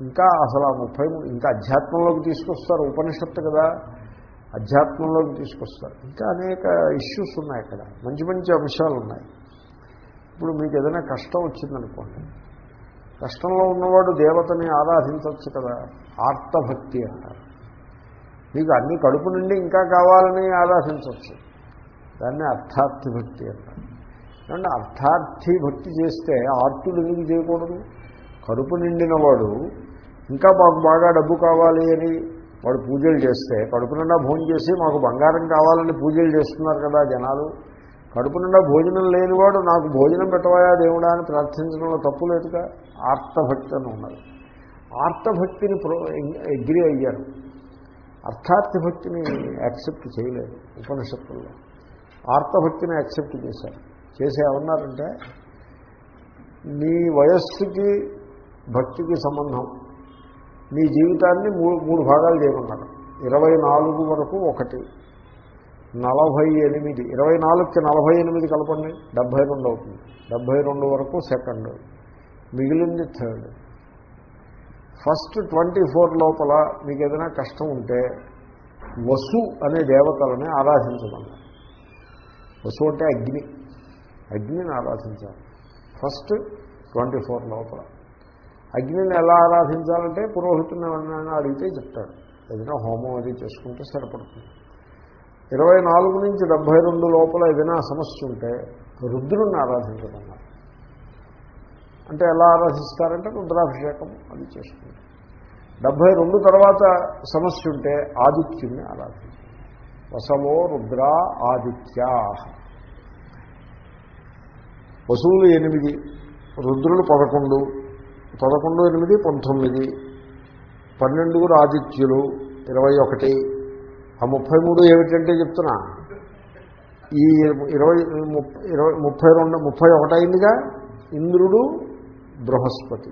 ఇంకా అసలు ఆ ముప్పై ఇంకా అధ్యాత్మంలోకి తీసుకొస్తారు ఉపనిషత్తు కదా. అధ్యాత్మంలోకి తీసుకొస్తారు. ఇంకా అనేక ఇష్యూస్ ఉన్నాయి అక్కడ. మంచి మంచి అంశాలు ఉన్నాయి. ఇప్పుడు మీకు ఏదైనా కష్టం వచ్చిందనుకోండి. కష్టంలో ఉన్నవాడు దేవతని ఆరాధించవచ్చు కదా. ఆర్తభక్తి అంటారు. మీకు అన్ని కడుపు నుండి ఇంకా కావాలని ఆరాధించవచ్చు. దాన్ని అర్థార్థి భక్తి అంటారు. ఏమంటే అర్థార్థి భక్తి చేస్తే ఆర్తుడు ఎందుకు చేయకూడదు? కడుపు నిండినవాడు ఇంకా మాకు బాగా డబ్బు కావాలి అని వాడు పూజలు చేస్తే కడుపు నిండా భోజనం చేసి మాకు బంగారం కావాలని పూజలు చేస్తున్నారు కదా జనాలు. కడుపు నిండా భోజనం లేనివాడు నాకు భోజనం పెట్టవాయా దేవుడా అని ప్రార్థించడంలో తప్పు లేదుగా. ఆర్తభక్తి అని ఉన్నది ఆర్తభక్తిని ప్రో ఎగ్రి అయ్యారు. అర్థార్థభక్తిని యాక్సెప్ట్ చేయలేదు ఉపనిషత్తుల్లో. ఆర్తభక్తిని యాక్సెప్ట్ చేశారు. చేసి ఏమన్నారంటే నీ వయస్సుకి భక్తికి సంబంధం. మీ జీవితాన్ని మూడు మూడు భాగాలు చేయమన్నారు ఇరవై నాలుగు వరకు ఒకటి నలభై ఎనిమిది. ఇరవై నాలుగుకి నలభై ఎనిమిది కలపండి డెబ్భై రెండు అవుతుంది. డెబ్భై రెండు వరకు సెకండ్ మిగిలింది థర్డ్. ఫస్ట్ ట్వంటీ ఫోర్ లోపల మీకు ఏదైనా కష్టం ఉంటే వసు అనే దేవతలని ఆరాధించమన్నారు వసు అంటే అగ్ని. అగ్నిని ఆరాధించాలి. ఫస్ట్ ట్వంటీ ఫోర్ లోపల. అగ్నిని ఎలా ఆరాధించాలంటే పురోహితుని ఎవరినైనా అడిగితే చెప్తాడు. ఏదైనా హోమం అది చేసుకుంటే సరిపడుతుంది. ఇరవై నాలుగు నుంచి డెబ్భై రెండు లోపల ఏదైనా సమస్య ఉంటే రుద్రుణ్ణి ఆరాధించమన్నారు అంటే ఎలా ఆరాధిస్తారంటే రుద్రాభిషేకం అది చేసుకుంటారు. డెబ్భై రెండు తర్వాత సమస్య ఉంటే ఆదిత్యుణ్ణి ఆరాధించారు వసవో రుద్ర ఆదిత్యా వసువులు ఎనిమిది రుద్రులు పదకొండు పదకొండు ఎనిమిది పంతొమ్మిది పన్నెండుగురు ఆదిత్యులు ఇరవై ఒకటి. ఆ ముప్పై మూడు ఏమిటంటే చెప్తున్నా? ఈ ఇరవై ఇరవై ముప్పై రెండు ముప్పై ఒకటైందిగా ఇంద్రుడు బృహస్పతి.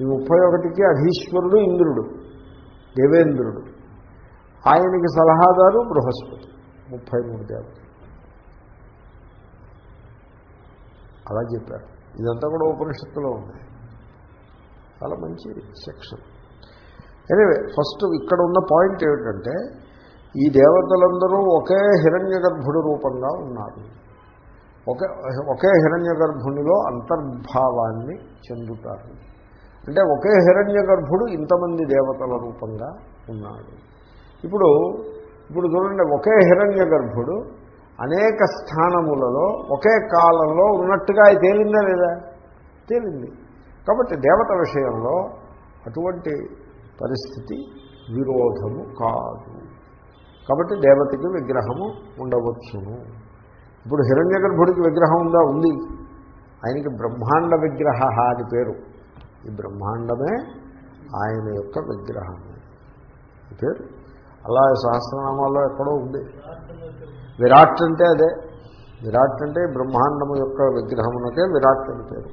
ఈ ముప్పై ఒకటికి అధీశ్వరుడు ఇంద్రుడు దేవేంద్రుడు. ఆయనకి సలహాదారు బృహస్పతి. ముప్పై మూడు దేవతలు. అలా చెప్పారు. ఇదంతా కూడా ఉపనిషత్తులో ఉంది. చాలా మంచి సెక్షన్. ఎనివే ఫస్ట్ ఇక్కడ ఉన్న పాయింట్ ఏమిటంటే ఈ దేవతలందరూ ఒకే హిరణ్య గర్భుడు రూపంగా ఉన్నారు. ఒకే ఒకే హిరణ్య గర్భునిలో అంతర్భావాన్ని చెందుతారు. అంటే ఒకే హిరణ్య గర్భుడు ఇంతమంది దేవతల రూపంగా ఉన్నాడు. ఇప్పుడు ఇప్పుడు చూడండి ఒకే హిరణ్య గర్భుడు అనేక స్థానములలో ఒకే కాలంలో ఉన్నట్టుగా అది తేలిందా లేదా? తేలింది. కాబట్టి దేవత విషయంలో అటువంటి పరిస్థితి విరోధము కాదు. కాబట్టి దేవతకి విగ్రహము ఉండవచ్చును. ఇప్పుడు హిరణ్య గర్భుడికి విగ్రహం ఉందా? ఉంది. ఆయనకి బ్రహ్మాండ విగ్రహ అని పేరు. ఈ బ్రహ్మాండమే ఆయన యొక్క విగ్రహమే. పేరు. అలా సహస్రనామాల్లో ఎక్కడో ఉంది. విరాట్ అంటే అదే. విరాట్ అంటే బ్రహ్మాండము యొక్క విగ్రహమునకే విరాట్ అని పేరు.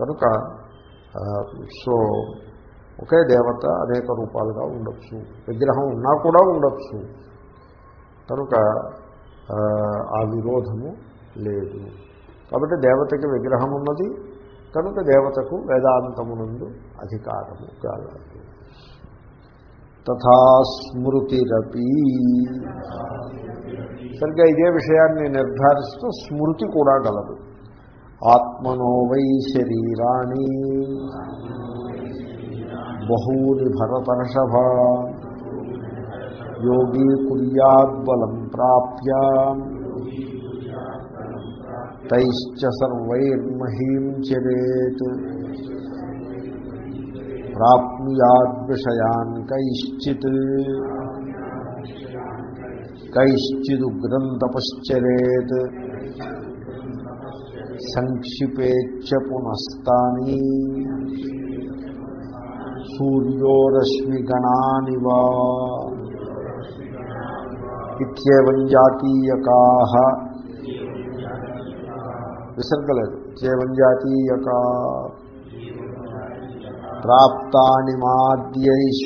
కనుక సో ఒకే దేవత అనేక రూపాలుగా ఉండొచ్చు. విగ్రహం ఉన్నా కూడా ఉండొచ్చు. కనుక ఆ విరోధము లేదు. కాబట్టి దేవతకి విగ్రహం ఉన్నది కనుక దేవతకు వేదాంతమునందు అధికారము కాలదు తథా స్మృతిరపి. సరిగ్గా ఇదే విషయాన్ని నిర్ధారిస్తూ స్మృతి కూడా గలదు. ఆత్మనో వై శరీరాణి. బహూని భరతర్షభ. యోగీ కుర్యాద్బలం ప్రాప్య. తైశ్చ సర్వైర్మహీం చరేత్. ప్రాప్నుయాద్విషయాన్ కైశ్చిత్ కైశ్చిదుగ్రం తపశ్చరేత్ సంక్షిపేచ్చ పునస్తాని. సూర్యోరశ్మిగణానివా. ఇత్యేవం జాతీయకా. విసర్గలేదు. ఇత్యేవం జాతీయకా. ప్రాప్తాని మాద్యైశ్వర్యాణం.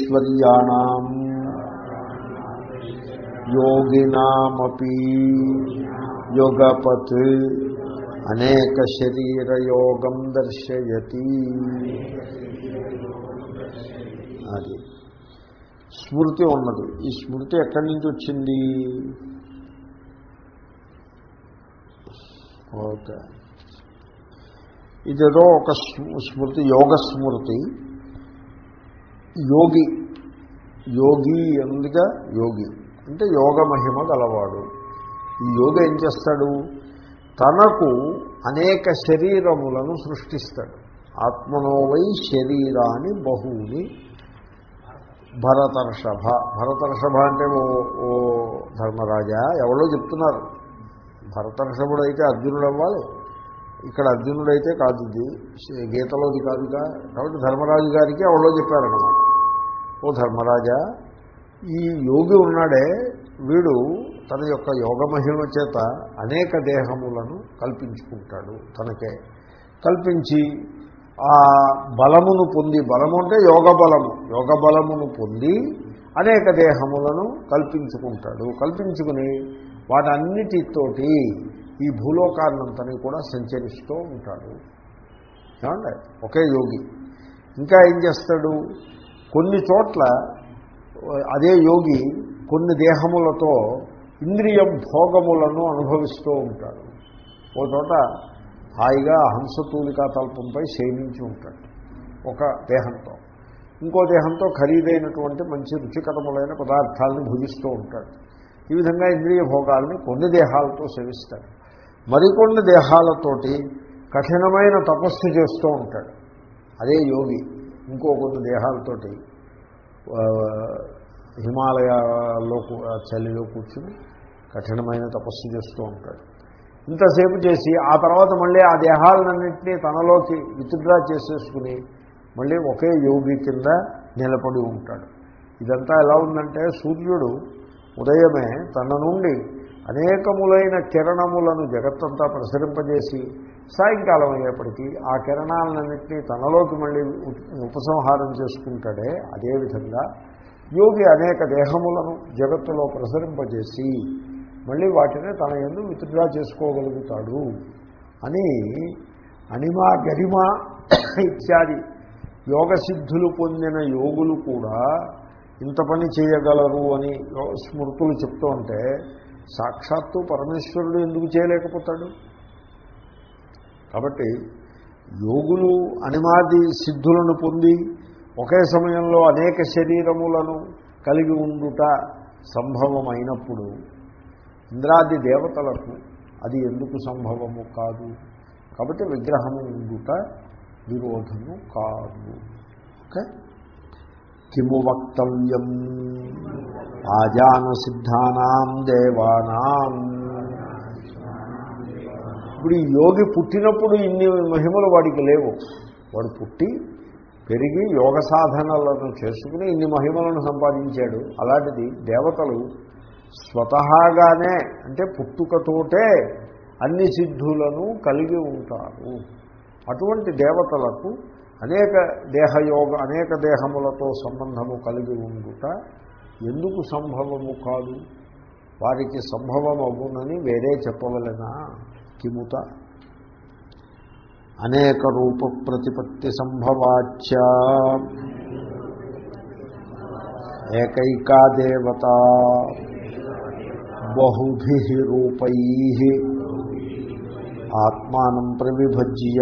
యోగినామపి యోగపత్ అనేక శరీరయోగం దర్శయతి. అది. స్మృతి ఉన్నది. ఈ స్మృతి ఎక్కడి నుంచి వచ్చింది? ఓకే. ఇదేదో ఒక స్మృ- స్మృతి యోగ స్మృతి. యోగి యోగి ఎందుగా? యోగి. అంటే యోగ మహిమ గలవాడు. ఈ యోగ ఏం చేస్తాడు? తనకు అనేక శరీరములను సృష్టిస్తాడు. ఆత్మనోవై శరీరాన్ని బహుని భరతర్షభ. భరతర్షభ అంటే ఓ ఓ ధర్మరాజా ఎవరో చెప్తున్నారు. భరతర్షభుడు అయితే అర్జునుడు అవ్వాలి ఇక్కడ అర్జునుడైతే కాదు ఇది గీతలోది కాదుగా. కాబట్టి ధర్మరాజు గారికి ఎవరో చెప్పారన్నమాట. ఓ ధర్మరాజా ఈ యోగి ఉన్నాడే వీడు తన యొక్క యోగ మహిమ చేత అనేక దేహములను కల్పించుకుంటాడు తనకే. కల్పించి ఆ బలమును పొంది బలము అంటే యోగ బలము యోగ బలమును పొంది అనేక దేహములను కల్పించుకుంటాడు. కల్పించుకుని వాటన్నిటితోటి ఈ భూలోకాన్నంతని కూడా సంచరిస్తూ ఉంటాడు. ఏమండి? ఒకే యోగి. ఇంకా ఏం చేస్తాడు? కొన్ని చోట్ల అదే యోగి కొన్ని దేహములతో ఇంద్రియం భోగములను అనుభవిస్తూ ఉంటాడు. ఓ చోట హాయిగా హంసతూలికా తల్పంపై శయనించి ఉంటాడు ఒక దేహంతో. ఇంకో దేహంతో ఖరీదైనటువంటి మంచి రుచికరములైన పదార్థాలను భుజిస్తూ ఉంటాడు. ఈ విధంగా ఇంద్రియ భోగాల్ని కొన్ని దేహాలతో సేవిస్తాడు. మరికొన్ని దేహాలతోటి కఠినమైన తపస్సు చేస్తూ ఉంటాడు. అదే యోగి. ఇంకో కొన్ని దేహాలతోటి హిమాలయాల్లో చలిలో కూర్చుని కఠినమైన తపస్సు చేస్తూ ఉంటాడు. ఇంతసేపు చేసి ఆ తర్వాత మళ్ళీ ఆ దేహాలన్నింటినీ తనలోకి విత్డ్రా చేసేసుకుని మళ్ళీ ఒకే యోగి కింద నిలబడి ఉంటాడు. ఇదంతా ఎలా ఉందంటే సూర్యుడు ఉదయమే తన నుండి అనేకములైన కిరణములను జగత్తంతా ప్రసరింపజేసి సాయంకాలం అయ్యేప్పటికీ ఆ కిరణాలన్నింటినీ తనలోకి మళ్ళీ ఉపసంహారం చేసుకుంటాడే అదేవిధంగా యోగి అనేక దేహములను జగత్తులో ప్రసరింపజేసి మళ్ళీ వాటిని తన ఎందు విత్డ్రా చేసుకోగలుగుతాడు అని అనిమా గరిమ ఇత్యాది యోగ సిద్ధులు పొందిన యోగులు కూడా ఇంత పని చేయగలరు అని స్మృతులు చెప్తూ ఉంటే సాక్షాత్తు పరమేశ్వరుడు ఎందుకు చేయలేకపోతాడు? కాబట్టి యోగులు అనిమాది సిద్ధులను పొంది ఒకే సమయంలో అనేక శరీరములను కలిగి ఉండుట సంభవమైనప్పుడు ఇంద్రాది దేవతలకు అది ఎందుకు సంభవము కాదు? కాబట్టి విగ్రహము ఉండుట విరోధము కాదు. ఓకే? కిము వక్తవ్యం ఆజాన సిద్ధానాం దేవానాం ఇప్పుడు ఈ యోగి పుట్టినప్పుడు ఇన్ని మహిమలు వాడికి లేవు. వాడు పుట్టి పెరిగి యోగ సాధనలను చేసుకుని ఇన్ని మహిమలను సంపాదించాడు. అలాంటిది దేవతలు స్వతహాగానే అంటే పుట్టుకతోటే అన్ని సిద్ధులను కలిగి ఉంటారు. అటువంటి దేవతలకు అనేక దేహయోగ అనేక దేహములతో సంబంధము కలిగి ఉండుట ఎందుకు సంభవము కాదు? వారికి సంభవం అవునని వేరే చెప్పవలనా? కిముత. అనేక రూప ప్రతిపత్తి సంభవాచ ఏకైకా దేవత బహుభి రూపై. ఆత్మానం ప్రవిభజ్య.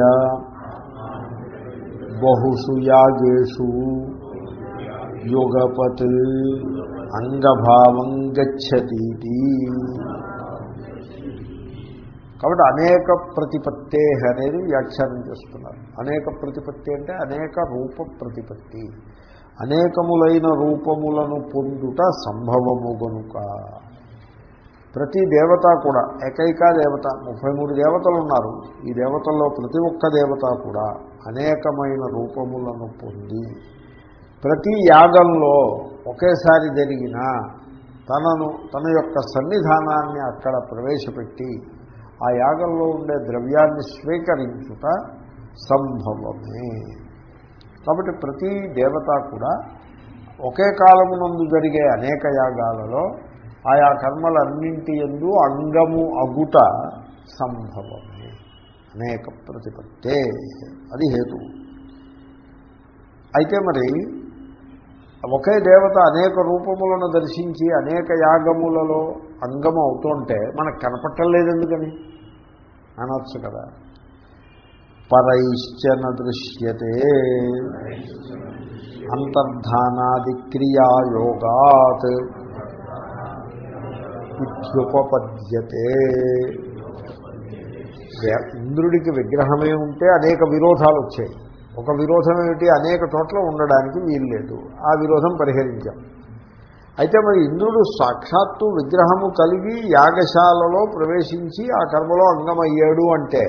బహుషు యాగేషు యుగపత్ అంగభావం గచ్చతీతి కాబట్టి అనేక ప్రతిపత్తే అనేది వ్యాఖ్యానం చేస్తున్నారు. అనేక ప్రతిపత్తి అంటే అనేక రూప ప్రతిపత్తి. అనేకములైన రూపములను పొందుట సంభవము గనుక. ప్రతి దేవత కూడా ఏకైక దేవత ముప్పై మూడు దేవతలు ఉన్నారు. ఈ దేవతల్లో ప్రతి ఒక్క దేవత కూడా అనేకమైన రూపములను పొంది ప్రతి యాగంలో ఒకేసారి జరిగిన తనను తన యొక్క సన్నిధానాన్ని అక్కడ ప్రవేశపెట్టి ఆ యాగంలో ఉండే ద్రవ్యాన్ని స్వీకరించుట సంభవమే. కాబట్టి ప్రతి దేవత కూడా ఒకే కాలమునందు జరిగే అనేక యాగాలలో ఆయా కర్మలన్నింటి ఎందు అంగము అగుట సంభవమే. అనేక ప్రతిపత్తే అది హేతు. అయితే మరి ఒకే దేవత అనేక రూపములను దర్శించి అనేక యాగములలో అంగము అవుతుంటే మనకు కనపట్టలేదు ఎందుకని అనొచ్చు కదా. పరైశ్చన దృశ్యతే. అంతర్ధానాది క్రియాయోగాత్. ఇత్యుపపద్యతే. ఇంద్రుడికి విగ్రహమే ఉంటే అనేక విరోధాలు వచ్చాయి. ఒక విరోధం ఏమిటి? అనేక చోట్ల ఉండడానికి వీల్లేదు. ఆ విరోధం పరిహరించాం. అయితే మరి ఇంద్రుడు సాక్షాత్తు విగ్రహము కలిగి యాగశాలలో ప్రవేశించి ఆ కర్మలో అంగమయ్యాడు అంటే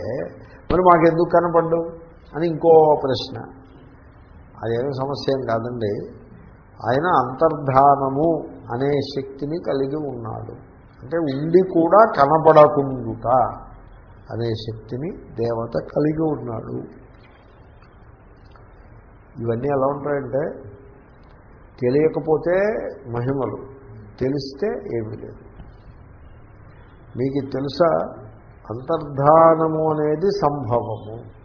మరి మాకెందుకు కనపడ్డు? అని ఇంకో ప్రశ్న. అదేమీ సమస్య ఏం కాదండి. ఆయన అంతర్ధానము అనే శక్తిని కలిగి ఉన్నాడు. అంటే ఉండి కూడా కనపడకుండుట. అనే శక్తిని దేవత కలిగి ఉన్నాడు. ఇవన్నీ ఎలా ఉంటాయంటే తెలియకపోతే మహిమలు తెలిస్తే ఏమీ లేదు. మీకు తెలుసా అంతర్ధానము అనేది సంభవము.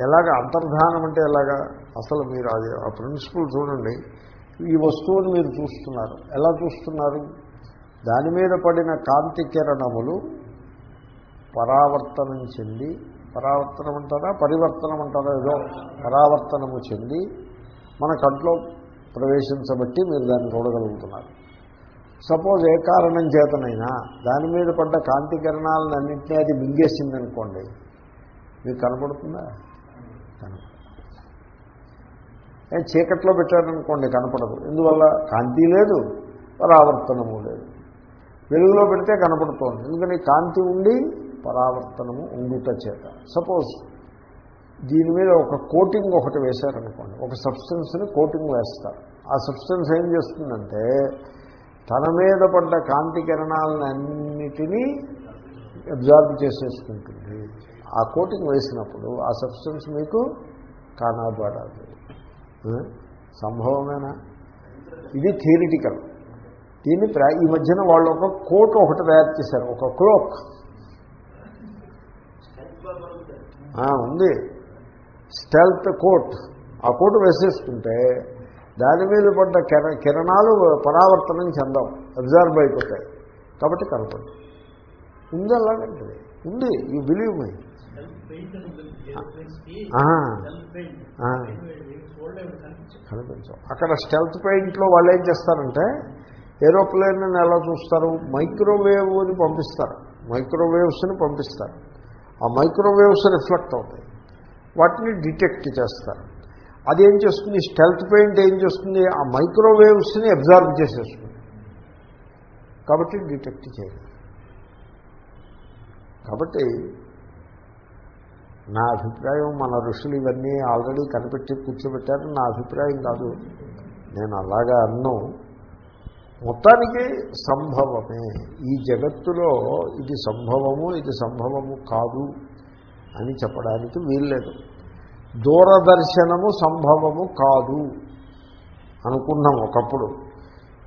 ఎలాగ అంతర్ధానం అంటే ఎలాగా? అసలు మీరు అది ఆ ప్రిన్సిపల్ చూడండి ఈ వస్తువుని మీరు చూస్తున్నారు. ఎలా చూస్తున్నారు? దాని మీద పడిన కాంతి కిరణములు పరావర్తనం చెంది పరావర్తనం అంటారా? పరివర్తనం అంటారా ఏదో? పరావర్తనము చెంది మన కంట్లో ప్రవేశించబట్టి మీరు దాన్ని చూడగలుగుతున్నారు. సపోజ్ ఏ కారణం చేతనైనా దాని మీద పడ్డ కాంతి కిరణాలను అన్నింటినీ అది మింగేసిందనుకోండి మీకు కనపడుతుందా? కనపడదు. చీకట్లో పెట్టారనుకోండి కనపడదు. ఎందువల్ల? కాంతి లేదు పరావర్తనము లేదు. వెలుగులో పెడితే కనపడుతోంది. ఎందుకని? కాంతి ఉండి పరావర్తనము ఉండుట చేత. సపోజ్ దీని మీద ఒక కోటింగ్ ఒకటి వేశారనుకోండి. ఒక సబ్స్టెన్స్ని కోటింగ్ వేస్తారు. ఆ సబ్స్టెన్స్ ఏం చేస్తుందంటే తన మీద పడ్డ కాంతి కిరణాలను అన్నిటినీ అబ్జార్బ్ చేసేసుకుంటుంది. ఆ కోటింగ్ వేసినప్పుడు ఆ సబ్స్టెన్స్ మీకు కానబడదు. సంభవమేనా? ఇది థియరిటికల్ దీన్ని ఈ మధ్యన వాళ్ళు ఒక కోట్ ఒకటి తయారు చేశారు. ఒక క్లోక్ ఉంది. Stealth coat. ఆ కోట్ వేసేసుకుంటే దాని మీద పడ్డ కిర కిరణాలు పరావర్తనం చెందవు. అబ్జర్వ్ అయిపోతాయి. కాబట్టి కనపడు ఉంది అలాగంటే ఉంది. యూ బిలీవ్ మై కనిపించవు. అక్కడ స్టెల్త్ పెయింట్లో వాళ్ళు ఏం చేస్తారంటే ఏరోప్లేన్ ఎలా చూస్తారు? మైక్రోవేవ్ని పంపిస్తారు. మైక్రోవేవ్స్ని పంపిస్తారు. ఆ మైక్రోవేవ్స్ రిఫ్లెక్ట్ అవుతాయి. వాటిని డిటెక్ట్ చేస్తారు. అదేం చేస్తుంది? స్టెల్త్ పెయింట్ ఏం చేస్తుంది? ఆ మైక్రోవేవ్స్ని అబ్జర్వ్ చేసేస్తుంది. కాబట్టి డిటెక్ట్ చేయదు కాబట్టి నా అభిప్రాయం మన ఋషులు ఇవన్నీ ఆల్రెడీ కనిపెట్టి కూర్చోబెట్టారు. నా అభిప్రాయం కాదు. నేను అలాగా అన్ను. మొత్తానికి సంభవమే. ఈ జగత్తులో ఇది సంభవము ఇది సంభవము కాదు అని చెప్పడానికి వీల్లేదు. దూరదర్శనము సంభవము కాదు అనుకున్నాం ఒకప్పుడు.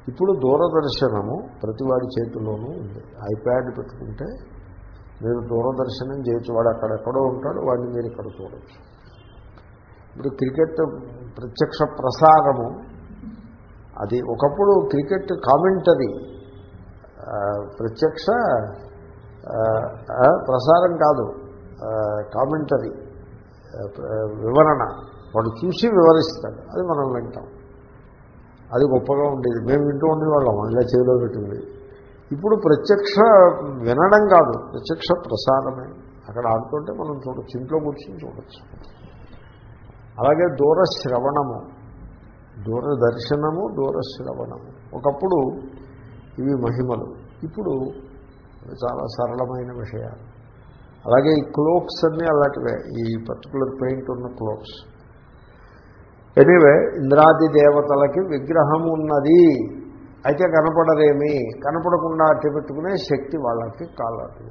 ఇప్పుడు దూరదర్శనము ప్రతివాడి చేతిలోనూ ఉంది. ఐప్యాడ్ పెట్టుకుంటే మీరు దూరదర్శనం చేయొచ్చు. వాడు అక్కడెక్కడో ఉంటాడు వాడిని మీరు ఇక్కడ చూడవచ్చు ఇప్పుడు క్రికెట్ ప్రత్యక్ష ప్రసారము అది ఒకప్పుడు క్రికెట్ కామెంటరీ ప్రత్యక్ష ప్రసారం కాదు కామెంటరీ వివరణ. వాడు చూసి వివరిస్తాడు. అది మనం వింటాం. అది గొప్పగా ఉండేది. మేము వింటూ ఉండేవాళ్ళం. ఇలా చేతిలో పెట్టింది ఇప్పుడు ప్రత్యక్ష వినడం కాదు. ప్రత్యక్ష ప్రసారమే. అక్కడ ఆడుతుంటే మనం చూడొచ్చు ఇంట్లో కూర్చొని చూడొచ్చు. అలాగే దూర శ్రవణము దూరదర్శనము దూరశ్రవణము. ఒకప్పుడు ఇవి మహిమలు. ఇప్పుడు చాలా సరళమైన విషయాలు. అలాగే ఈ క్లోక్స్ అన్నీ అలాంటివే. ఈ పర్టికులర్ పెయింట్ ఉన్న క్లోక్స్. ఎనీవే ఇంద్రాది దేవతలకి విగ్రహం ఉన్నది. అయితే కనపడరేమి? కనపడకుండా అట్టి పెట్టుకునే శక్తి వాళ్ళకి కాలదు.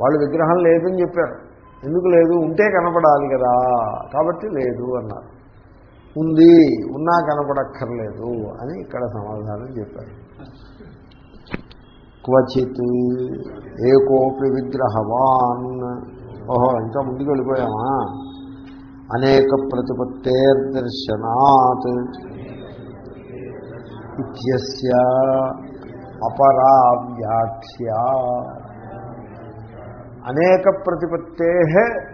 వాళ్ళు విగ్రహం లేదని చెప్పారు. ఎందుకు లేదు? ఉంటే కనపడాలి కదా. కాబట్టి లేదు అన్నారు. ఉంది ఉన్నా కనపడక్కర్లేదు అని ఇక్కడ సమాధానం చెప్పారు. క్వచిత్ ఏకోపి విగ్రహవాన్. ఓహో ఇంకా ముందుకు వెళ్ళిపోయామా అనేక ప్రతిపత్తేర్దర్శనాత్ ఇత్యస్య అపరా వ్యాఖ్య అనేక ప్రతిపత్తే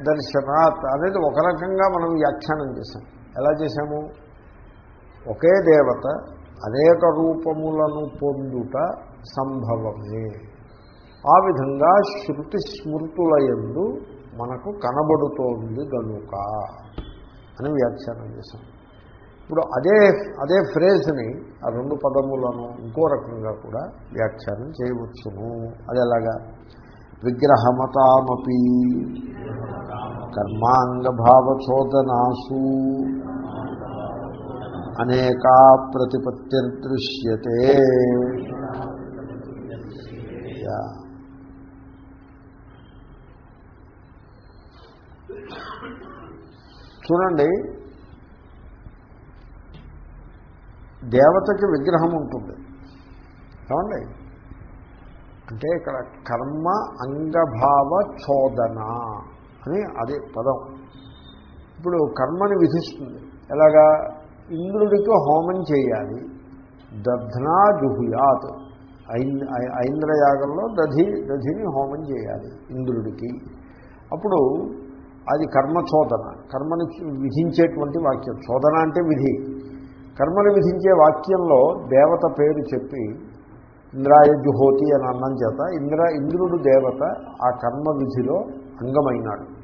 దర్శనాత్ అనేది ఒక రకంగా మనం వ్యాఖ్యానం చేశాం. ఎలా చేశాము? ఒకే దేవత అనేక రూపములను పొందుట సంభవమే. ఆ విధంగా శృతి స్మృతుల ఎందు మనకు కనబడుతోంది గనుక అని వ్యాఖ్యానం చేశాం. ఇప్పుడు అదే అదే ఫ్రేజ్ని ఆ రెండు పదములను ఇంకో రకంగా కూడా వ్యాఖ్యానం చేయవచ్చును. అది ఎలాగా? విగ్రహమతామపి కర్మాంగభావచోదనాసు. అనేకా ప్రతిపత్తిర్దృశ్యతే. దృశ్యతే చూడండి దేవతకి విగ్రహం ఉంటుంది. ఏమండి? అంటే ఇక్కడ కర్మ అంగభావ చోదన అని అదే పదం. ఇప్పుడు కర్మని విధిస్తుంది. ఎలాగా? ఇంద్రుడికి హోమం చేయాలి. దధ్నా జుహుయాత్. ఐంద్రయాగంలో దధి దధిని హోమం చేయాలి ఇంద్రుడికి. అప్పుడు అది కర్మచోదన. కర్మని విధించేటువంటి వాక్యం. చోదన అంటే విధి. కర్మను విధించే వాక్యంలో దేవత పేరు చెప్పి ఇంద్రాయ జుహోతి అని అన్నం చేత ఇంద్ర ఇంద్రుడు దేవత ఆ కర్మ విధిలో అంగమైనాడు.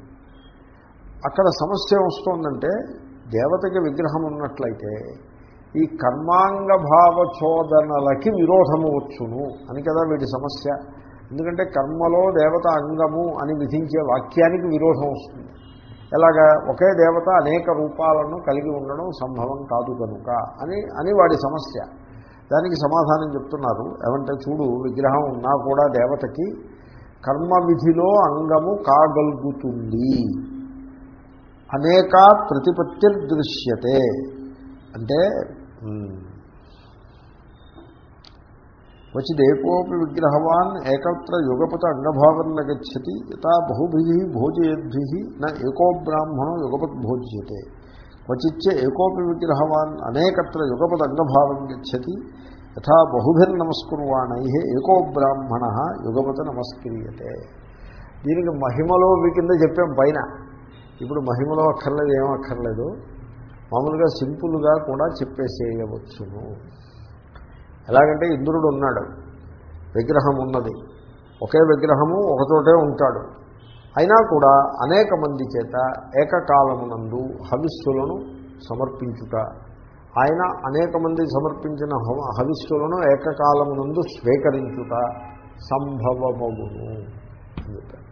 అక్కడ సమస్య వస్తుందంటే దేవతకి విగ్రహం ఉన్నట్లయితే ఈ కర్మాంగ చోదనలకి విరోధము వచ్చును అని కదా వీటి సమస్య. ఎందుకంటే కర్మలో దేవత అంగము అని విధించే వాక్యానికి విరోధం వస్తుంది. ఎలాగా? ఒకే దేవత అనేక రూపాలను కలిగి ఉండడం సంభవం కాదు కనుక అని అని వాడి సమస్య. దానికి సమాధానం చెప్తున్నారు. ఏమంటే చూడు విగ్రహం ఉన్నా కూడా దేవతకి కర్మ విధిలో అంగము కాగలుగుతుంది. అనేక ప్రతిపత్తిర్దృశ్యతే. అంటే వచ్చి దేకోపి విగ్రహవాన్ ఏకత్ర యుగపత అంగభావం గచ్చతి యథా బహుభి భోజయద్భి నా ఏకో బ్రాహ్మణం యుగపత్ భోజ్యతే. క్వచిచ్చే ఏకోపి విగ్రహవాన్ అనేకత్ర యుగపద అంగభావం గచ్చతి యథా బహుభిర్నమస్కుర్వాణై ఏకో బ్రాహ్మణ యుగపత నమస్క్రియతే. దీనికి మహిమలో మీ కింద చెప్పాం పైన. ఇప్పుడు మహిమలో అక్కర్లేదు ఏం అక్కర్లేదు. మామూలుగా సింపుల్గా కూడా చెప్పేసేయవచ్చును. ఎలాగంటే ఇంద్రుడు ఉన్నాడు. విగ్రహం ఉన్నది. ఒకే విగ్రహము ఒకచోటే ఉంటాడు. అయినా కూడా అనేక మంది చేత ఏకకాలమునందు హవిస్సులను సమర్పించుట ఆయన అనేక మంది సమర్పించిన హవిస్సులను ఏకకాలమునందు స్వీకరించుట సంభవమగును అని చెప్పారు.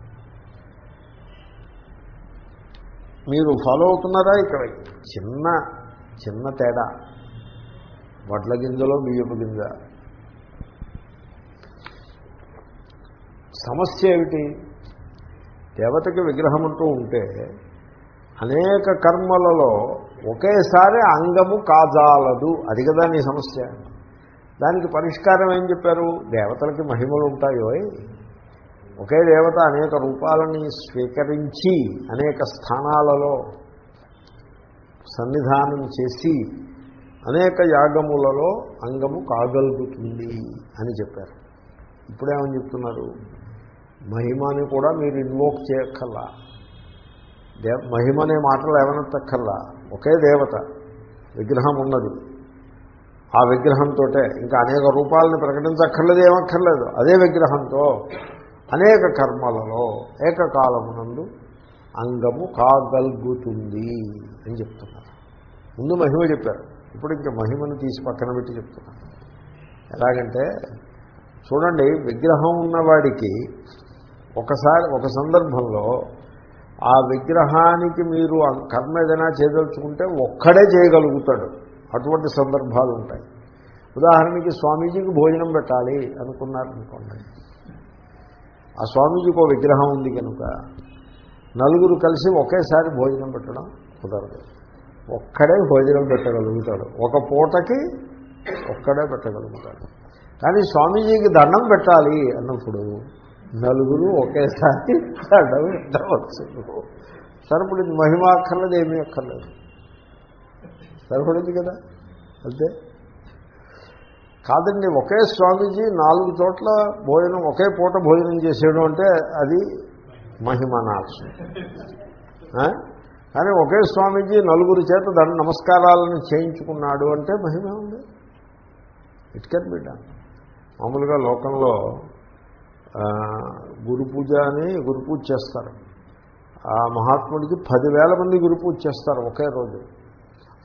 మీరు ఫాలో అవుతున్నారా ఇక్కడ? చిన్న చిన్న తేడా. వడ్ల గింజలో బియ్యపు గింజ. సమస్య ఏమిటి? దేవతకి విగ్రహం అంటూ ఉంటే అనేక కర్మలలో ఒకేసారి అంగము కాజాలదు. అది కదా నీ సమస్య. దానికి పరిష్కారం ఏం చెప్పారు? దేవతలకి మహిమలు ఉంటాయో ఒకే దేవత అనేక రూపాలని స్వీకరించి అనేక స్థానాలలో సన్నిధానం చేసి అనేక యాగములలో అంగము కాగలుగుతుంది అని చెప్పారు. ఇప్పుడేమని చెప్తున్నారు? మహిమని కూడా మీరు ఇన్వోక్ చేయక్కర్లా. దే మహిమ అనే మాటలు ఏమనక్కర్లా ఒకే దేవత. విగ్రహం ఉన్నది. ఆ విగ్రహంతో ఇంకా అనేక రూపాలని ప్రకటించక్కర్లేదు ఏమక్కర్లేదు. అదే విగ్రహంతో అనేక కర్మలలో ఏకకాలమునందు అంగము కాగలుగుతుంది అని చెప్తున్నారు. ముందు మహిమ చెప్పారు. ఇప్పుడు ఇంకా మహిమను తీసి పక్కన పెట్టి చెప్తున్నారు. ఎలాగంటే చూడండి విగ్రహం ఉన్నవాడికి ఒకసారి ఒక సందర్భంలో ఆ విగ్రహానికి మీరు కర్మ ఏదైనా చేయదలుచుకుంటే ఒక్కడే చేయగలుగుతాడు. అటువంటి సందర్భాలు ఉంటాయి. ఉదాహరణకి స్వామీజీకి భోజనం పెట్టాలి అనుకున్నారనుకోండి. ఆ స్వామీజీకి ఒక విగ్రహం ఉంది కనుక నలుగురు కలిసి ఒకేసారి భోజనం పెట్టడం కుదరదు. ఒక్కడే భోజనం పెట్టగలుగుతాడు. ఒక పూటకి ఒక్కడే పెట్టగలుగుతాడు. కానీ స్వామీజీకి దండం పెట్టాలి అన్నప్పుడు నలుగురు ఒకేసారి దండం పెట్టవచ్చు. సరిపడింది మహిమ అక్కర్లేదు ఏమీ అక్కర్లేదు. సరిపడింది కదా? అంతే. కాదండి ఒకే స్వామీజీ నాలుగు చోట్ల భోజనం ఒకే పూట భోజనం చేసేయడం అంటే అది మహిమ నాశనం కానీ ఒకే స్వామీజీ నలుగురు చేత దండ నమస్కారాలను చేయించుకున్నాడు అంటే మహిమ ఉంది. ఇట్ కెన్ బి డన్ మామూలుగా లోకంలో గురు పూజ అని గురు పూజ చేస్తారు. ఆ మహాత్ముడికి పదివేల మంది గురు పూజ చేస్తారు ఒకే రోజు.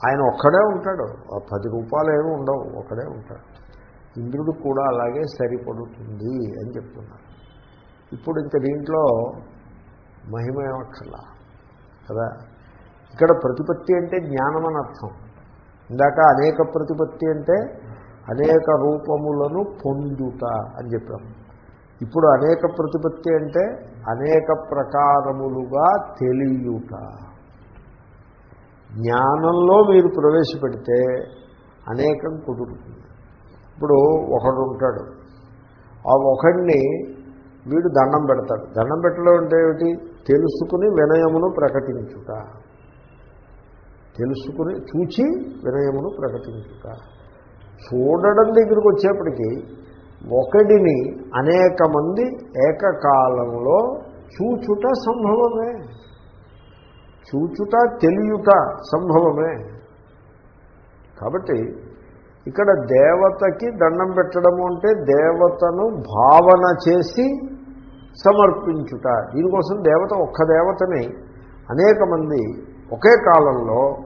ఆయన ఒక్కడే ఉంటాడు. ఆ పది రూపాయలు ఏమి ఉండవు ఒక్కడే ఉంటాడు. ఇంద్రుడు కూడా అలాగే సరిపడుతుంది అని చెప్తున్నారు. ఇప్పుడు ఇంకా దీంట్లో మహిమ ఏమక్కర్లా? కదా? ఇక్కడ ప్రతిపత్తి అంటే జ్ఞానం అని అర్థం. ఇందాక అనేక ప్రతిపత్తి అంటే అనేక రూపములను పొందుట అని చెప్పాము ఇప్పుడు అనేక ప్రతిపత్తి అంటే అనేక ప్రకారములుగా తెలియుట. జ్ఞానంలో మీరు ప్రవేశపెడితే అనేకం కుదురుతుంది. ఇప్పుడు ఒకడు ఉంటాడు. ఆ ఒకడిని వీడు దండం పెడతాడు. దండం పెట్టడం అంటే ఏమిటి? తెలుసుకుని వినయమును ప్రకటించుట. తెలుసుకుని చూచి వినయమును ప్రకటించుట. చూడడం దగ్గరికి వచ్చేప్పటికీ ఒకడిని అనేక మంది ఏకకాలంలో చూచుట సంభవమే. చూచుట తెలియుట సంభవమే. కాబట్టి ఇక్కడ దేవతకి దండం పెట్టడము అంటే దేవతను భావన చేసి సమర్పించుట. దీనికోసం దేవత ఒక్క దేవతని. అనేక మంది ఒకే కాలంలో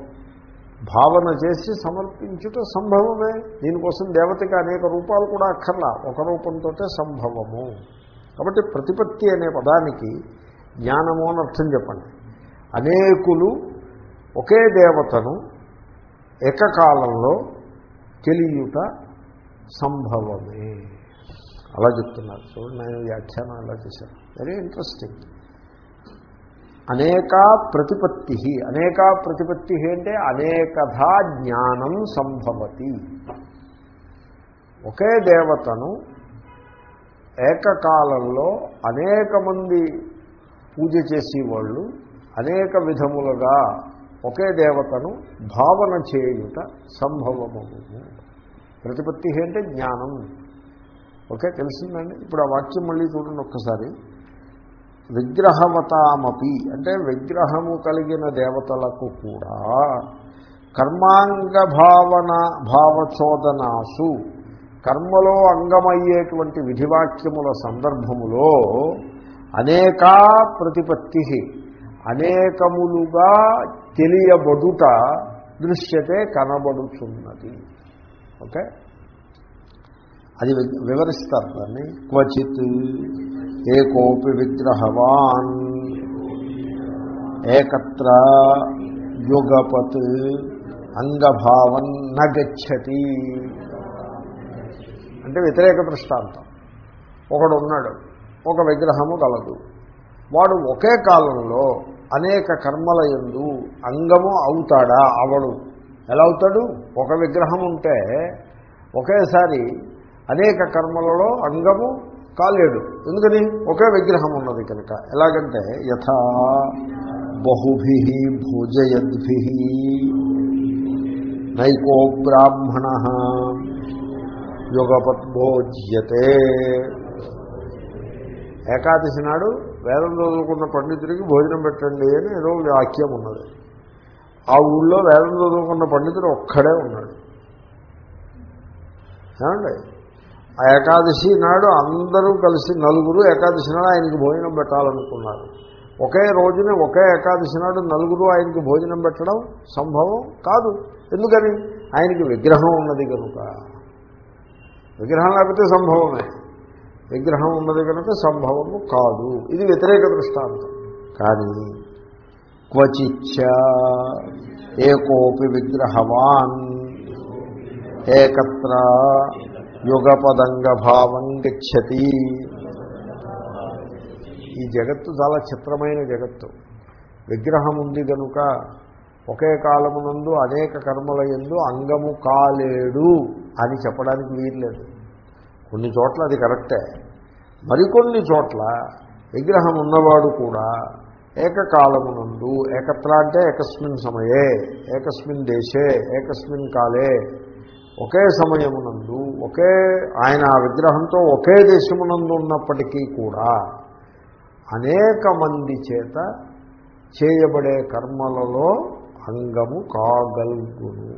భావన చేసి సమర్పించుట సంభవమే. దీనికోసం దేవతకి అనేక రూపాలు కూడా అక్కర్లా. ఒక రూపంతో సంభవము. కాబట్టి ప్రతిపత్తి అనే పదానికి జ్ఞానము అని అర్థం చెప్పండి. అనేకులు ఒకే దేవతను ఏకకాలంలో తెలియుట సంభవమే. అలా చెప్తున్నారు. చూడండి నేను వ్యాఖ్యానం ఎలా చేశాను. వెరీ ఇంట్రెస్టింగ్ అనేక ప్రతిపత్తి అనేక ప్రతిపత్తి అంటే అనేకధా జ్ఞానం సంభవతి. ఒకే దేవతను ఏకకాలంలో అనేక మంది పూజ చేసేవాళ్ళు అనేక విధములుగా ఒకే దేవతను భావన చేయుట సంభవము. ప్రతిపత్తి అంటే జ్ఞానం. ఓకే తెలిసిందండి? ఇప్పుడు ఆ వాక్యం మళ్ళీ చూడండి ఒక్కసారి. విగ్రహవతామపి అంటే విగ్రహము కలిగిన దేవతలకు కూడా కర్మాంగ భావన భావచోదనాసు కర్మలో అంగమయ్యేటువంటి విధివాక్యముల సందర్భములో అనేకా ప్రతిపత్తి అనేకములుగా తెలియబడుట దృశ్యతే కనబడుచున్నది. ఓకే? అది వి- వివరిస్తారు దాన్ని. క్వచిత్ ఏ కోపి విగ్రహవాన్. ఏకత్ర యుగపత్ అంగభావం నగచ్చతి. అంటే వ్యతిరేక దృష్టాంతం. ఒకడు ఉన్నాడు ఒక విగ్రహము కలదు. వాడు ఒకే కాలంలో అనేక కర్మల యందు అంగము అవుతాడా? అవడు. ఎలా అవుతాడు? ఒక విగ్రహం ఉంటే ఒకేసారి అనేక కర్మలలో అంగము కాలేడు. ఎందుకని? ఒకే విగ్రహం ఉన్నది కనుక. ఎలాగంటే యథా బహుభి భోజయద్భి నైకో బ్రాహ్మణ యుగపద్భోజ్యతే. ఏకాదశి నాడు వేదం చదువుకున్న పండితుడికి భోజనం పెట్టండి అని ఏదో వాక్యం ఉన్నది. ఆ ఊళ్ళో వేదం చదువుకున్న పండితుడు ఒక్కడే ఉన్నాడు. ఏమండి? ఆ ఏకాదశి నాడు అందరూ కలిసి నలుగురు ఏకాదశి నాడు ఆయనకి భోజనం పెట్టాలనుకున్నారు. ఒకే రోజునే ఒకే ఏకాదశి నాడు నలుగురు ఆయనకి భోజనం పెట్టడం సంభవం కాదు. ఎందుకని? ఆయనకి విగ్రహం ఉన్నది కనుక. విగ్రహం లేకపోతే సంభవమే. విగ్రహం ఉన్నది కనుక సంభవము కాదు. ఇది వ్యతిరేక దృష్టాంతం. కానీ క్వచిచ్చ ఏకోపి విగ్రహవాన్ ఏకత్ర యుగపదంగ భావం గచ్చతి. ఈ జగత్తు చాలా చిత్రమైన జగత్తు. విగ్రహం ఉంది కనుక ఒకే కాలమునందు అనేక కర్మల ఎందు అంగము కాలేడు అని చెప్పడానికి వీల్లేదు కొన్ని చోట్ల అది కరెక్టే. మరికొన్ని చోట్ల విగ్రహం ఉన్నవాడు కూడా ఏకకాలమునందు ఏకత్ర అంటే ఏకస్మిన్ సమయే ఏకస్మిన్ దేశే ఏకస్మిన్ కాలే ఒకే సమయమునందు ఒకే ఆయన ఆ విగ్రహంతో ఒకే దేశమునందు ఉన్నప్పటికీ కూడా అనేక మంది చేత చేయబడే కర్మలలో అంగము కాగలుగును.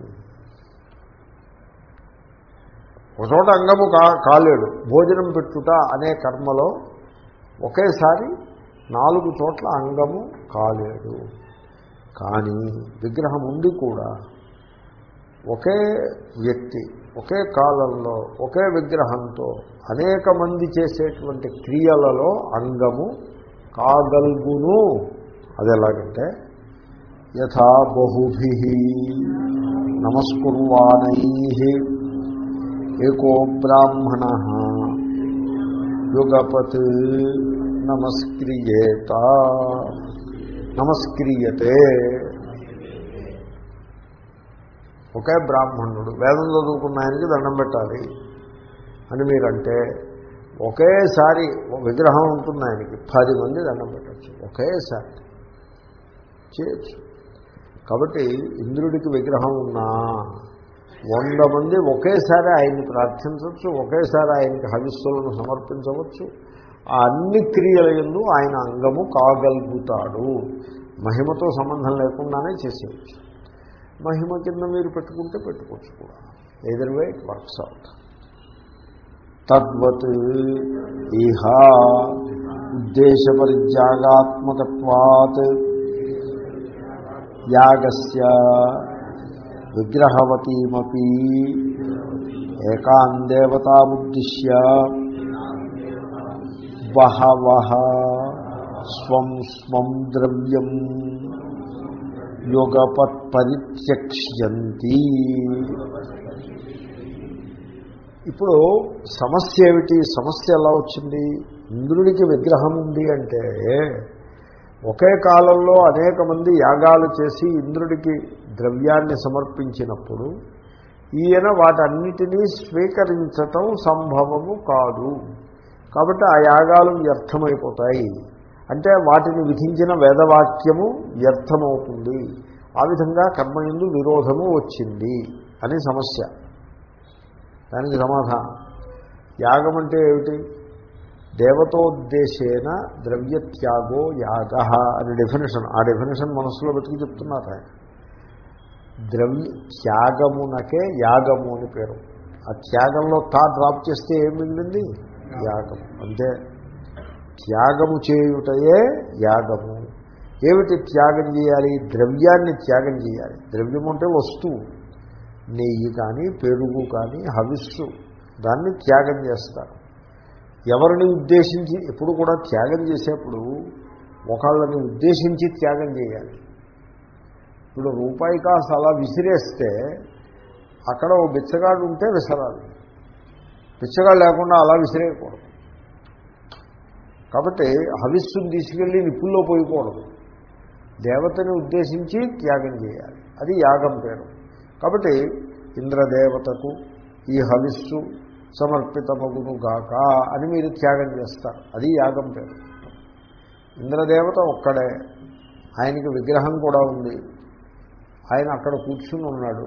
ఒక చోట అంగము కా కాలేడు. భోజనం పెట్టుట అనే కర్మలో ఒకేసారి నాలుగు చోట్ల అంగము కాలేడు. కానీ విగ్రహం ఉండి కూడా ఒకే వ్యక్తి ఒకే కాలంలో ఒకే విగ్రహంతో అనేక మంది చేసేటువంటి క్రియలలో అంగము కాగల్గును. అది ఎలాగంటే యథా బహుభి నమస్కుర్వాణై ఏకో బ్రాహ్మణ. యుగపత్ నమస్క్రియేత. నమస్క్రియతే. ఒకే బ్రాహ్మణుడు. వేదం చదువుకున్న ఆయనకి దండం పెట్టాలి అని మీరంటే ఒకేసారి విగ్రహం ఉంటుంది ఆయనకి పది మంది దండం పెట్టచ్చు. ఒకేసారి. చేయొచ్చు. కాబట్టి ఇంద్రుడికి విగ్రహం ఉన్నా వంద మంది ఒకేసారి ఆయన్ని ప్రార్థించవచ్చు ఒకేసారి ఆయనకి హవిస్సులను సమర్పించవచ్చు. ఆ అన్ని క్రియల ఎందు ఆయన అంగము కాగలుగుతాడు. మహిమతో సంబంధం లేకుండానే చేసేయచ్చు. మహిమ కింద మీరు పెట్టుకుంటే పెట్టుకోవచ్చు కూడా. Either way it works out తద్వత్ ఇహ ఉద్దేశ పరిత్యాగాత్మకత్వాత్ యాగస్య విగ్రహవతీమీ ఏకాం దేవతాముద్దిశ్య బహవ స్వం స్వం ద్రవ్యం యుగపత్ పరిత్యక్ష్యంతి ఇప్పుడు సమస్య ఏమిటి? సమస్య ఎలా వచ్చింది? ఇంద్రుడికి విగ్రహం ఉంది అంటే ఒకే కాలంలో అనేక మంది యాగాలు చేసి ఇంద్రుడికి ద్రవ్యాన్ని సమర్పించినప్పుడు ఈయన వాటన్నిటినీ స్వీకరించటం సంభవము కాదు. కాబట్టి ఆ యాగాలు వ్యర్థమైపోతాయి. అంటే వాటిని విధించిన వేదవాక్యము వ్యర్థమవుతుంది. ఆ విధంగా కర్మయందు విరోధము వచ్చింది అని సమస్య. దానికి సమాధానం. యాగం అంటే ఏమిటి? దేవతోద్దేశేన ద్రవ్యత్యాగో యాగ అని డెఫినేషన్. ఆ డెఫినేషన్ మనసులో వెతికి చెప్తున్నారు ఆయన. ద్రవ్య త్యాగమునకే యాగము అని పేరు. ఆ త్యాగంలో తా డ్రాప్ చేస్తే ఏం మిగిలింది? యాగము అంతే. త్యాగము చేయుటయే యాగము. ఏమిటి త్యాగం చేయాలి? ద్రవ్యాన్ని త్యాగం చేయాలి. ద్రవ్యం అంటే వస్తువు. నెయ్యి కానీ పెరుగు కానీ హవిస్సు. దాన్ని త్యాగం చేస్తారు. ఎవరిని ఉద్దేశించి ఎప్పుడు కూడా త్యాగం చేసేప్పుడు ఒకళ్ళని ఉద్దేశించి త్యాగం చేయాలి. ఇప్పుడు రూపాయి కాసు అలా విసిరేస్తే అక్కడ ఓ బిచ్చగాడు ఉంటే విసరాలి. బిచ్చగాడు లేకుండా అలా విసిరేయకూడదు. కాబట్టి హవిస్సును తీసుకెళ్ళి నిప్పుల్లో పోయకూడదు. దేవతని ఉద్దేశించి త్యాగం చేయాలి. అది యాగం పేరు. కాబట్టి ఇంద్రదేవతకు ఈ హవిస్సు సమర్పితమగును గాక అని మీరు త్యాగం చేస్తారు. అది యాగం పేరు. ఇంద్రదేవత ఒక్కడే. ఆయనకి విగ్రహం కూడా ఉంది. ఆయన అక్కడ కూర్చుని ఉన్నాడు.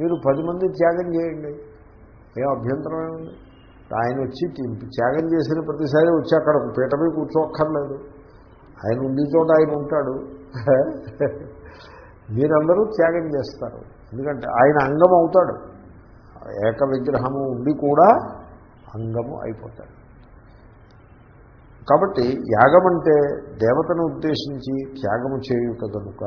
మీరు పది మంది త్యాగం చేయండి. ఏం అభ్యంతరం ఉంది ఆయన వచ్చి త్యాగం చేసిన ప్రతిసారి వచ్చి అక్కడ పీటపై కూర్చోక్కర్లేదు. ఆయన ఉండి చోట ఆయన ఉంటాడు. మీరందరూ త్యాగం చేస్తారు. ఎందుకంటే ఆయన అంగం అవుతాడు. ఏక విగ్రహము ఉండి కూడా అంగము అయిపోతాడు. కాబట్టి యాగం అంటే దేవతను ఉద్దేశించి త్యాగము చేయుట కనుక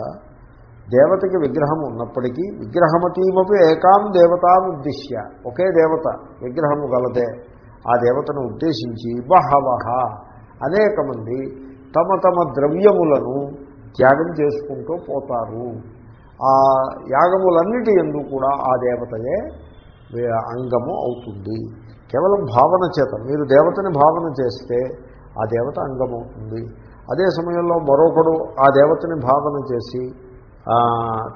దేవతకి విగ్రహం ఉన్నప్పటికీ విగ్రహమతీమపి ఏకాం దేవతా ఉద్దేశ్య ఒకే దేవత విగ్రహము గలదే. ఆ దేవతను ఉద్దేశించి బహవహ అనేక మంది తమ తమ ద్రవ్యములను త్యాగం చేసుకుంటూ పోతారు. ఆ యాగములన్నిటి ఎందు కూడా ఆ దేవతయే అంగము అవుతుంది. కేవలం భావన చేత మీరు దేవతని భావన చేస్తే ఆ దేవత అంగమవుతుంది. అదే సమయంలో మరొకడు ఆ దేవతని భావన చేసి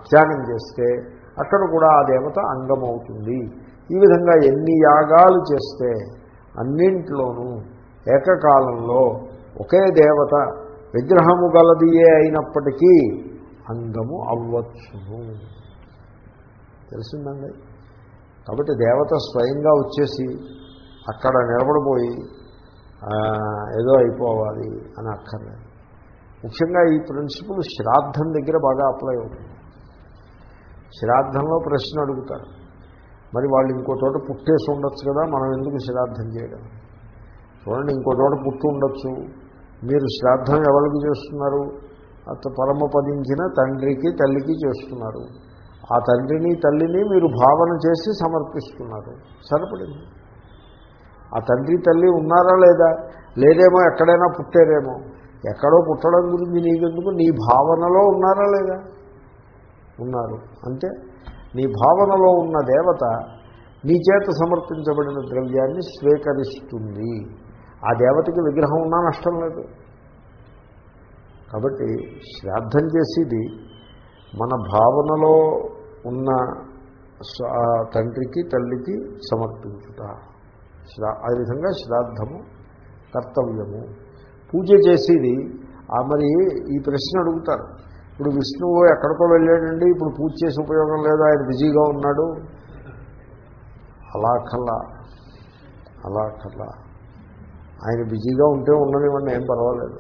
త్యాగం చేస్తే అక్కడ కూడా ఆ దేవత అంగమవుతుంది. ఈ విధంగా ఎన్ని యాగాలు చేస్తే అన్నింట్లోనూ ఏకకాలంలో ఒకే దేవత విగ్రహము గలదియే అయినప్పటికీ అంగము అవ్వచ్చును. తెలిసిందండి? కాబట్టి దేవత స్వయంగా వచ్చేసి అక్కడ నిలబడిపోయి ఏదో అయిపోవాలి అని అక్కర్లేదు. ముఖ్యంగా ఈ ప్రిన్సిపల్ శ్రాద్ధం దగ్గర బాగా అప్లై అవుతుంది. శ్రాద్ధంలో ప్రశ్న అడుగుతారు. మరి వాళ్ళు ఇంకో చోట పుట్టేసి ఉండొచ్చు కదా మనం ఎందుకు శ్రాద్ధం చేయడం? చూడండి ఇంకో చోట పుట్టి ఉండొచ్చు. మీరు శ్రాద్ధం ఎవరికి చేస్తున్నారు? అత పరమపదించిన తండ్రికి తల్లికి చేస్తున్నారు. ఆ తండ్రిని తల్లిని మీరు భావన చేసి సమర్పిస్తున్నారు. సరిపడింది. ఆ తండ్రి తల్లి ఉన్నారా లేదా? లేదేమో ఎక్కడైనా పుట్టారేమో. ఎక్కడో పుట్టడం గురించి నీకెందుకు? నీ భావనలో ఉన్నారా లేదా? ఉన్నారు. అంటే నీ భావనలో ఉన్న దేవత నీ చేత సమర్పించబడిన ద్రవ్యాన్ని స్వీకరిస్తుంది. ఆ దేవతకి విగ్రహం ఉన్నా నష్టం లేదు. కాబట్టి శ్రాద్ధం చేసేది మన భావనలో ఉన్న తండ్రికి తల్లికి సమర్పించుట. శ్రా ఆ విధంగా శ్రాద్ధము కర్తవ్యము. పూజ చేసేది. ఆ మరి ఈ ప్రశ్న అడుగుతారు. ఇప్పుడు విష్ణువు ఎక్కడికో వెళ్ళాడండి ఇప్పుడు పూజ చేసే ఉపయోగం లేదు ఆయన బిజీగా ఉన్నాడు? అలా కల్లా. అలా కల్లా. ఆయన బిజీగా ఉంటే ఉండనివ్వండి ఏం పర్వాలేదు.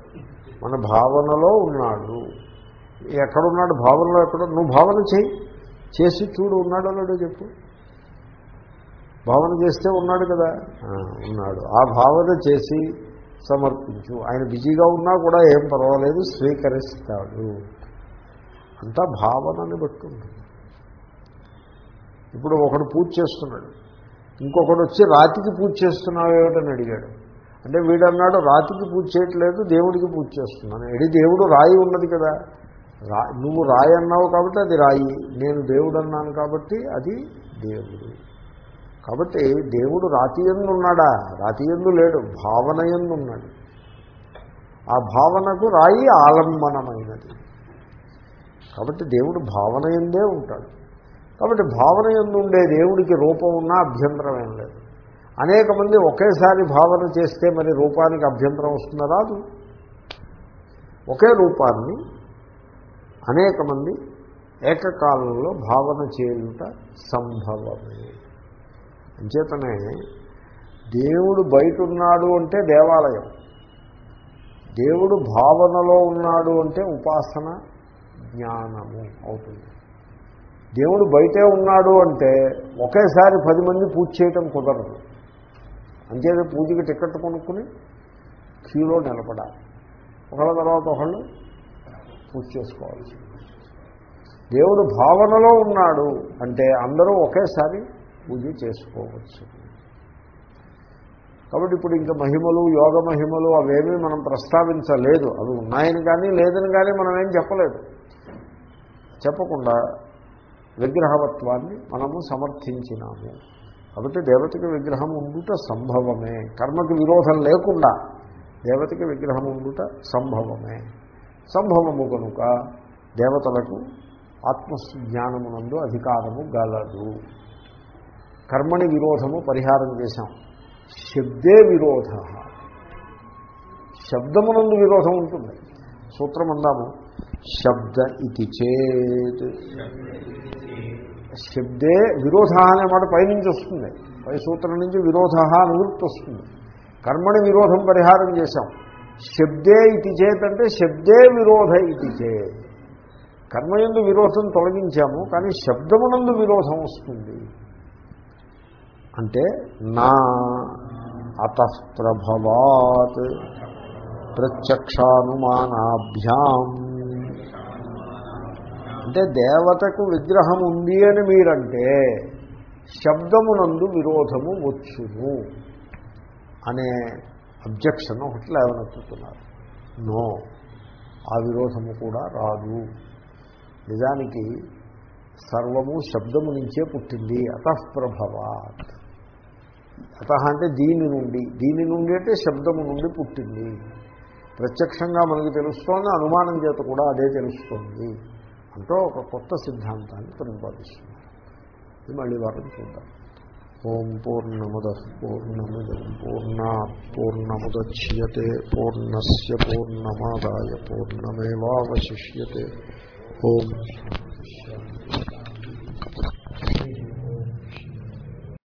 మన భావనలో ఉన్నాడు. ఎక్కడున్నాడు? భావనలో ఎక్కడ. నువ్వు భావన చేయి. చేసి చూడు ఉన్నాడో లేడో చెప్పు. భావన చేస్తే ఉన్నాడు కదా? ఉన్నాడు. ఆ భావన చేసి సమర్పించు. ఆయన బిజీగా ఉన్నా కూడా ఏం పర్వాలేదు స్వీకరిస్తాడు. అంతా భావనని బట్టి ఉంటుంది ఇప్పుడు ఒకడు పూజ చేస్తున్నాడు. ఇంకొకడు వచ్చి రాతికి పూజ చేస్తున్నావు ఏమిటని అడిగాడు. అంటే వీడన్నాడు రాతికి పూజ చేయట్లేదు దేవుడికి పూజ చేస్తున్నాను. ఎడి దేవుడు రాయి ఉన్నది కదా. రా నువ్వు రాయి అన్నావు కాబట్టి అది రాయి. నేను దేవుడు అన్నాను కాబట్టి అది దేవుడు. కాబట్టి దేవుడు రాతి ఎందు ఉన్నాడా రాతియందు లేడు భావన ఎందు ఉన్నాడు ఆ భావనకు రాయి ఆలంబనమైనది. కాబట్టి దేవుడు భావన ఎందే ఉంటాడు. కాబట్టి భావన ఎందుండే దేవుడికి రూపం ఉన్నా అభ్యంతరం ఏం లేదు. అనేక మంది ఒకేసారి భావన చేస్తే మరి రూపానికి అభ్యంతరం వస్తుందా రాదు. ఒకే రూపాన్ని అనేక మంది ఏకకాలంలో భావన చేయుట సంభవమే. అంచేతనే దేవుడు బయట ఉన్నాడు అంటే దేవాలయం. దేవుడు భావనలో ఉన్నాడు అంటే ఉపాసన జ్ఞానము అవుతుంది. దేవుడు బయటే ఉన్నాడు అంటే ఒకేసారి పది మంది పూజ చేయటం కుదరదు. అంచేత పూజకి టికెట్ కొనుక్కుని క్యూలో నిలబడాలి. ఒకళ్ళ తర్వాత ఒకళ్ళు పూజ చేసుకోవాల్సి దేవుడు భావనలో ఉన్నాడు అంటే అందరూ ఒకేసారి పూజ చేసుకోవచ్చు. కాబట్టి ఇప్పుడు ఇంకా మహిమలు యోగ మహిమలు అవేమీ మనం ప్రస్తావించలేదు. అవి ఉన్నాయని కానీ లేదని కానీ మనం ఏం చెప్పలేదు. చెప్పకుండా విగ్రహవత్వాన్ని మనము సమర్థించినాము. కాబట్టి దేవతకి విగ్రహం ఉండుట సంభవమే. కర్మకి విరోధం లేకుండా దేవతకి విగ్రహం ఉండుట సంభవమే. సంభవము కనుక దేవతలకు ఆత్మజ్ఞానమునందు అధికారము గలదు. కర్మని విరోధము పరిహారం చేశాం. శబ్దే విరోధ. శబ్దమునందు విరోధం ఉంటుంది. సూత్రం అందాము. శబ్ద ఇది చేత్. శబ్దే విరోధ అనే మాట పైనుంచి వస్తుంది. పై సూత్రం నుంచి విరోధ నివృత్తి వస్తుంది. కర్మని విరోధం పరిహారం చేశాం. శబ్దే ఇది చేత్ అంటే శబ్దే విరోధ ఇది చేత్. కర్మయందు విరోధం తొలగించాము కానీ శబ్దమునందు విరోధం వస్తుంది. అంటే నా అతఃప్రభవాత్ ప్రత్యక్షానుమానాభ్యాం. అంటే దేవతకు విగ్రహం ఉంది అని మీరంటే శబ్దమునందు విరోధము వచ్చును అనే అబ్జెక్షన్ ఒకటి లేవనెత్తుతున్నారు. నో ఆ విరోధము కూడా రాదు. నిజానికి సర్వము శబ్దము నుంచే పుట్టింది అతఃప్రభవాత్ అత అంటే దీని నుండి దీని నుండి అంటే శబ్దము నుండి పుట్టింది. ప్రత్యక్షంగా మనకు తెలుస్తోంది అనుమానం చేత కూడా అదే తెలుస్తోంది అంటూ ఒక కొత్త సిద్ధాంతాన్ని ప్రతిపాదిస్తున్నారు. ఇది మళ్ళీ వారం చూద్దాం. ఓం పూర్ణముద పూర్ణమిదం పూర్ణా పూర్ణముద్యతే పూర్ణస్ పూర్ణమాదాయ పూర్ణమేవాశిష్యే ఓం.